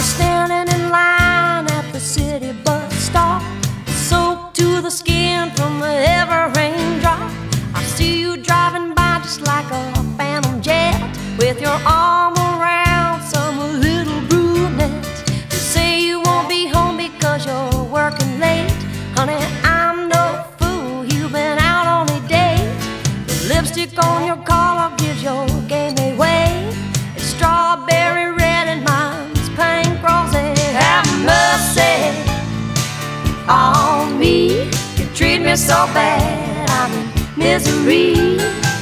Was standing in line at the city bus stop, soaked to the skin from the ever raindrop. I see you driving by just like a phantom jet with your arm around some little brunette. You say you won't be home because you're working late, honey. I'm no fool. You've been out on a date. The lipstick on your collar me so bad. I'm in misery.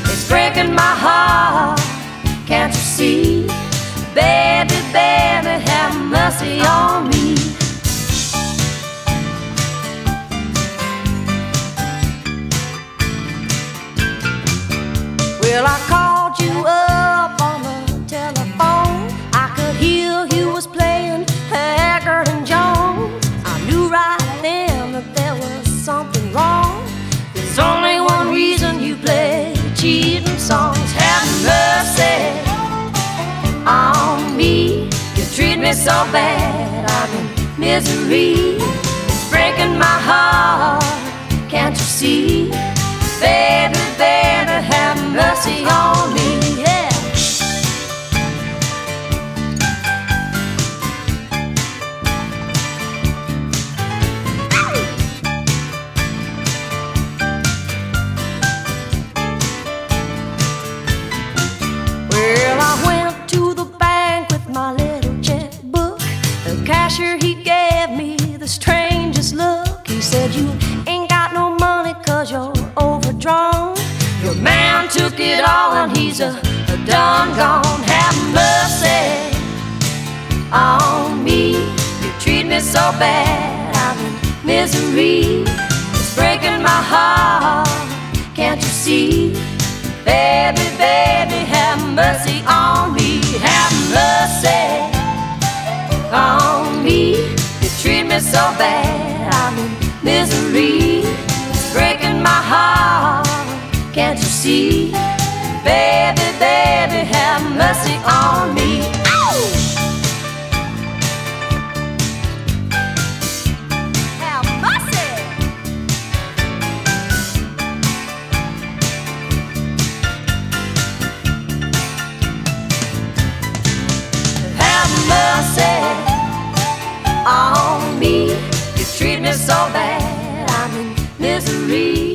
It's breaking my heart. Can't you see? Baby, baby, have mercy on me. Well, I me so bad. I'm in misery. It's breaking my heart. Cashier, he gave me the strangest look. He said, You ain't got no money cause you're overdrawn. Your man took it all and he's a, a done gone. Have mercy on me. You treat me so bad, I'm in misery. It's breaking my heart. Can't you see? Baby, baby, so bad, I'm in misery. It's breaking my heart. Can't you see? Baby, baby, have mercy on me. On all bad, I'm in misery.